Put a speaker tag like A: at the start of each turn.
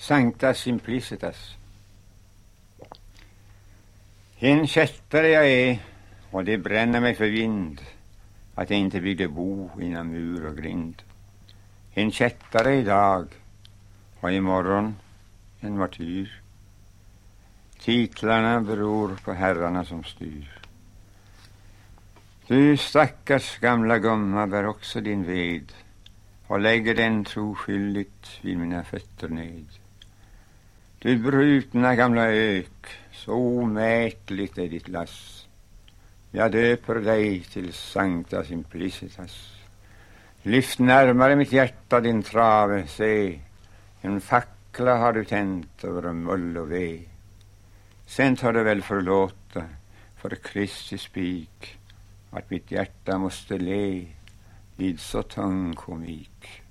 A: Sancta Simplicitas. En kättare jag är och det bränner mig för vind att jag inte byggde bo inom mur och grind. En kättare idag och imorgon en martyr. Titlarna beror på herrarna som styr. Du stackars gamla gumma bär också din ved och lägger den troskyldigt vid mina fötter ned. Du brutna gamla ök, så omätligt är ditt lass. Jag döper dig till Sancta Simplicitas. Lyft närmare mitt hjärta din trave, se, en fackla har du tänt över mull och ve. Sen tar du väl förlåta för Kristi spik att mitt hjärta måste le vid så tung komik.